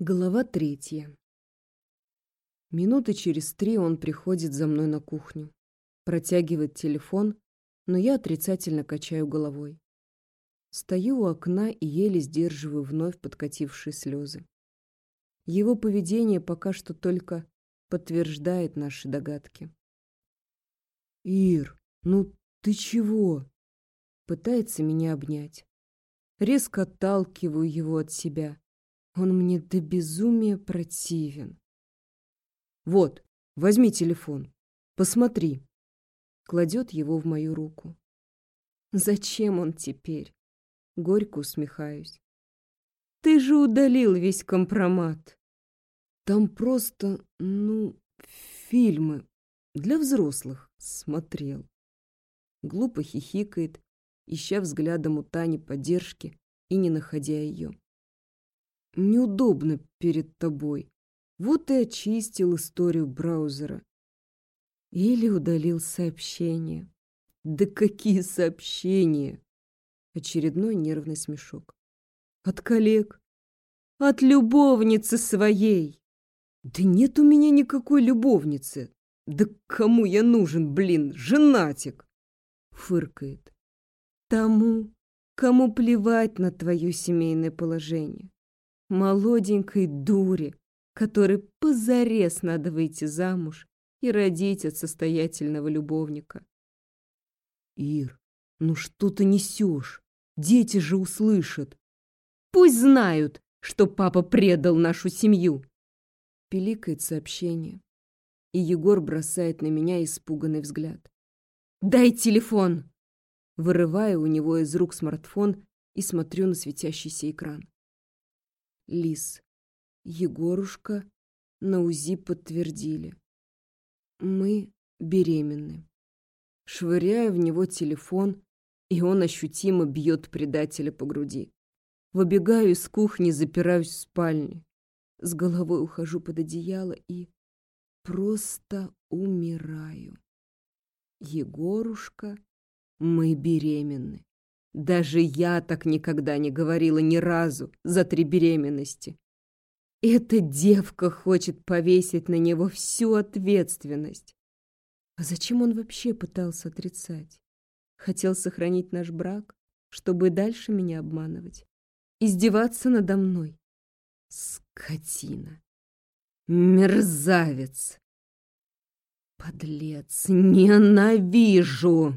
Глава третья. Минуты через три он приходит за мной на кухню. Протягивает телефон, но я отрицательно качаю головой. Стою у окна и еле сдерживаю вновь подкатившие слезы. Его поведение пока что только подтверждает наши догадки. «Ир, ну ты чего?» Пытается меня обнять. Резко отталкиваю его от себя. Он мне до безумия противен. «Вот, возьми телефон. Посмотри». Кладет его в мою руку. «Зачем он теперь?» Горько усмехаюсь. «Ты же удалил весь компромат». «Там просто, ну, фильмы для взрослых смотрел». Глупо хихикает, ища взглядом у Тани поддержки и не находя ее. Неудобно перед тобой. Вот и очистил историю браузера. Или удалил сообщение. Да какие сообщения? Очередной нервный смешок. От коллег. От любовницы своей. Да нет у меня никакой любовницы. Да кому я нужен, блин, женатик? Фыркает тому, кому плевать на твое семейное положение. Молоденькой дуре, которой позарез надо выйти замуж и родить от состоятельного любовника. Ир, ну что ты несешь? Дети же услышат. Пусть знают, что папа предал нашу семью. Пиликает сообщение, и Егор бросает на меня испуганный взгляд. «Дай телефон!» Вырываю у него из рук смартфон и смотрю на светящийся экран. Лис. Егорушка на УЗИ подтвердили. Мы беременны. Швыряю в него телефон, и он ощутимо бьет предателя по груди. Выбегаю из кухни, запираюсь в спальне. С головой ухожу под одеяло и просто умираю. Егорушка мы беременны. Даже я так никогда не говорила ни разу за три беременности. Эта девка хочет повесить на него всю ответственность. А зачем он вообще пытался отрицать? Хотел сохранить наш брак, чтобы дальше меня обманывать? Издеваться надо мной? Скотина! Мерзавец! Подлец! Ненавижу!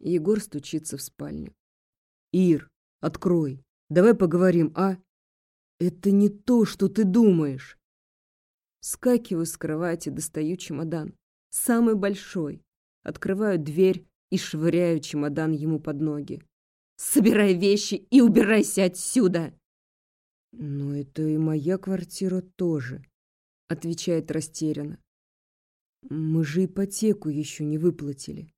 Егор стучится в спальню. «Ир, открой. Давай поговорим, а?» «Это не то, что ты думаешь!» Скакиваю с кровати, достаю чемодан. Самый большой. Открываю дверь и швыряю чемодан ему под ноги. «Собирай вещи и убирайся отсюда!» «Но это и моя квартира тоже», — отвечает растерянно. «Мы же ипотеку еще не выплатили».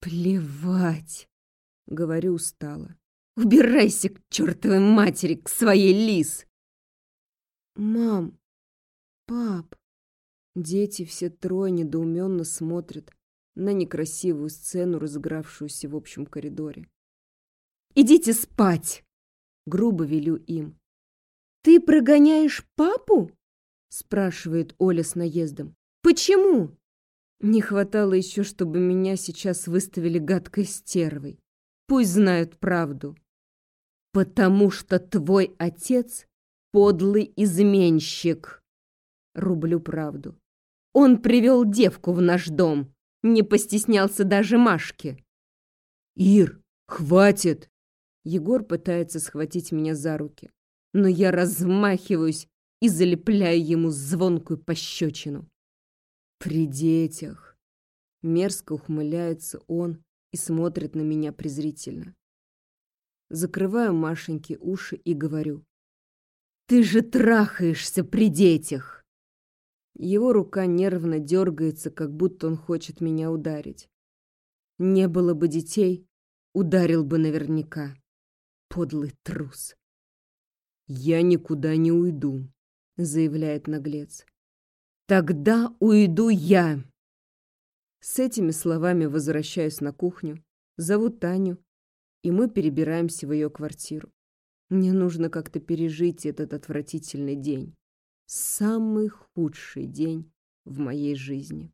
«Плевать!» — говорю устало. «Убирайся к чертовой матери, к своей лис!» «Мам! Пап!» Дети все трое недоуменно смотрят на некрасивую сцену, разыгравшуюся в общем коридоре. «Идите спать!» — грубо велю им. «Ты прогоняешь папу?» — спрашивает Оля с наездом. «Почему?» Не хватало еще, чтобы меня сейчас выставили гадкой стервой. Пусть знают правду. Потому что твой отец — подлый изменщик. Рублю правду. Он привел девку в наш дом. Не постеснялся даже Машки. Ир, хватит! Егор пытается схватить меня за руки, но я размахиваюсь и залепляю ему звонкую пощечину. При детях. Мерзко ухмыляется он и смотрит на меня презрительно. Закрываю Машеньке уши и говорю. «Ты же трахаешься при детях!» Его рука нервно дергается, как будто он хочет меня ударить. Не было бы детей, ударил бы наверняка. Подлый трус. «Я никуда не уйду», — заявляет наглец. Тогда уйду я. С этими словами возвращаюсь на кухню, зову Таню, и мы перебираемся в ее квартиру. Мне нужно как-то пережить этот отвратительный день. Самый худший день в моей жизни.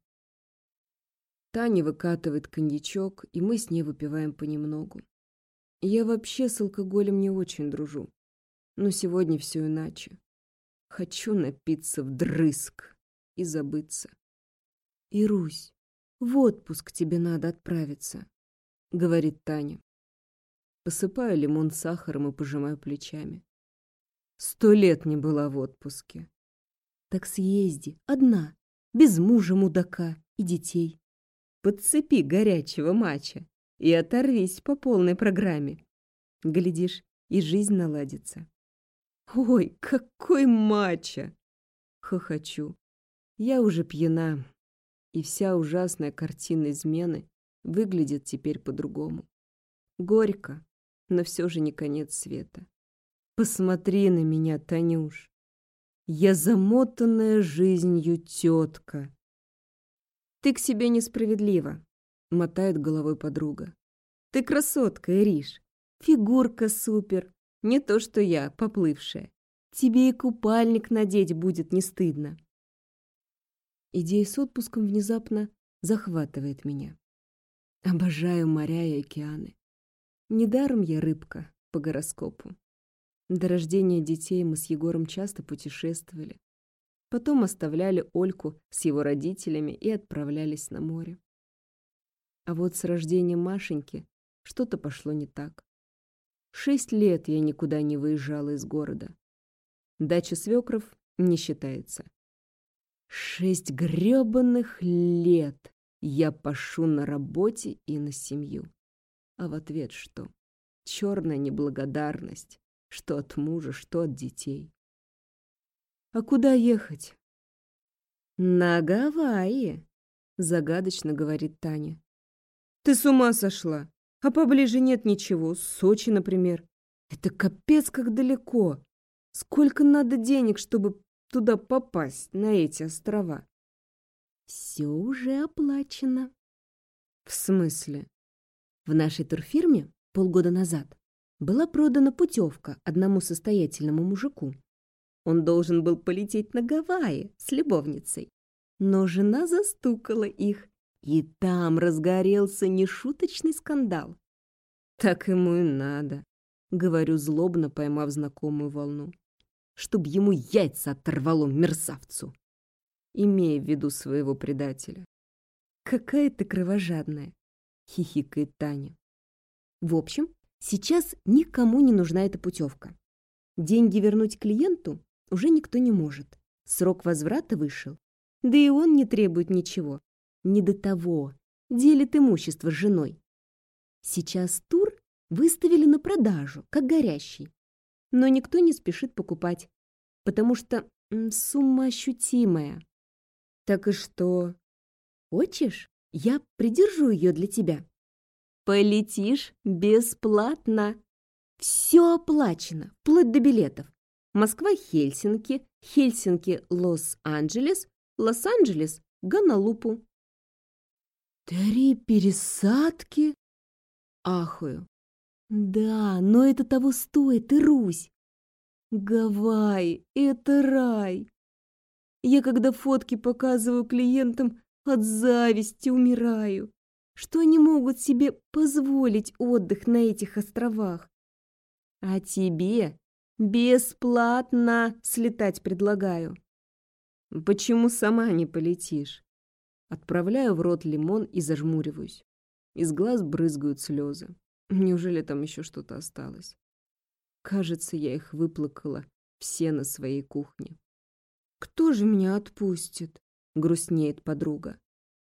Таня выкатывает коньячок, и мы с ней выпиваем понемногу. Я вообще с алкоголем не очень дружу. Но сегодня все иначе. Хочу напиться вдрызг и забыться. «Ирусь, в отпуск тебе надо отправиться», — говорит Таня. Посыпаю лимон сахаром и пожимаю плечами. Сто лет не была в отпуске. Так съезди, одна, без мужа мудака и детей. Подцепи горячего матча и оторвись по полной программе. Глядишь, и жизнь наладится. Ой, какой матча! Хохочу. Я уже пьяна, и вся ужасная картина измены выглядит теперь по-другому. Горько, но все же не конец света. Посмотри на меня, Танюш. Я замотанная жизнью тетка. Ты к себе несправедлива, мотает головой подруга. Ты красотка, Ириш. Фигурка супер. Не то, что я, поплывшая. Тебе и купальник надеть будет не стыдно. Идея с отпуском внезапно захватывает меня. Обожаю моря и океаны. Недаром я рыбка по гороскопу. До рождения детей мы с Егором часто путешествовали. Потом оставляли Ольку с его родителями и отправлялись на море. А вот с рождением Машеньки что-то пошло не так. Шесть лет я никуда не выезжала из города. Дача свекров не считается. Шесть грёбаных лет я пашу на работе и на семью. А в ответ что? Черная неблагодарность, что от мужа, что от детей. А куда ехать? На Гавайи, загадочно говорит Таня. Ты с ума сошла? А поближе нет ничего. Сочи, например. Это капец как далеко. Сколько надо денег, чтобы туда попасть, на эти острова? Все уже оплачено. В смысле? В нашей турфирме полгода назад была продана путевка одному состоятельному мужику. Он должен был полететь на Гавайи с любовницей. Но жена застукала их, и там разгорелся нешуточный скандал. Так ему и надо, говорю злобно, поймав знакомую волну. Чтоб ему яйца оторвало мерзавцу, имея в виду своего предателя. Какая ты кровожадная, — хихикает Таня. В общем, сейчас никому не нужна эта путевка. Деньги вернуть клиенту уже никто не может. Срок возврата вышел. Да и он не требует ничего. Не до того. Делит имущество с женой. Сейчас тур выставили на продажу, как горящий. Но никто не спешит покупать, потому что сумма ощутимая. Так и что? Хочешь? Я придержу ее для тебя. Полетишь бесплатно. Все оплачено, вплоть до билетов. Москва-Хельсинки, Хельсинки-Лос-Анджелес, Лос-Анджелес, Гонолупу. Три пересадки? Ахую. Да, но это того стоит, и Русь. Гавайи — это рай. Я когда фотки показываю клиентам, от зависти умираю, что они могут себе позволить отдых на этих островах. А тебе бесплатно слетать предлагаю. Почему сама не полетишь? Отправляю в рот лимон и зажмуриваюсь. Из глаз брызгают слезы. Неужели там еще что-то осталось? Кажется, я их выплакала все на своей кухне. Кто же меня отпустит? грустнеет подруга.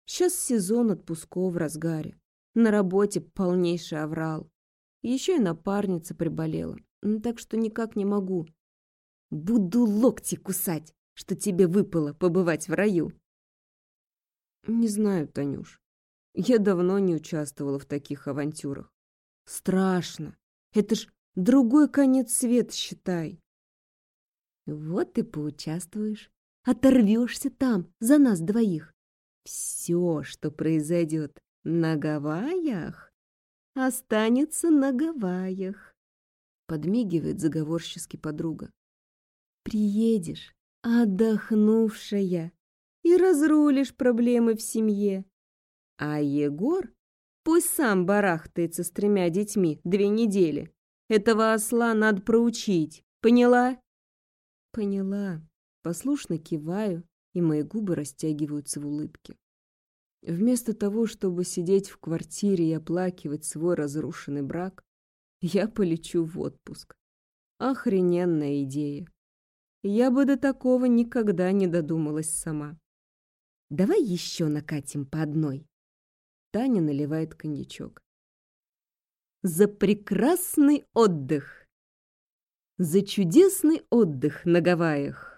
Сейчас сезон отпусков в разгаре. На работе полнейший аврал. Еще и напарница приболела, так что никак не могу. Буду локти кусать, что тебе выпало побывать в раю. Не знаю, Танюш. Я давно не участвовала в таких авантюрах. Страшно. Это ж другой конец света, считай. Вот и поучаствуешь оторвешься там за нас двоих. Все, что произойдет на Гавайях, останется на Гавайях. Подмигивает заговорчески подруга. Приедешь, отдохнувшая, и разрулишь проблемы в семье. А Егор пусть сам барахтается с тремя детьми две недели. Этого осла надо проучить, поняла? Поняла. Послушно киваю, и мои губы растягиваются в улыбке. Вместо того, чтобы сидеть в квартире и оплакивать свой разрушенный брак, я полечу в отпуск. Охрененная идея. Я бы до такого никогда не додумалась сама. Давай еще накатим по одной. Таня наливает коньячок. За прекрасный отдых! За чудесный отдых на Гавайях!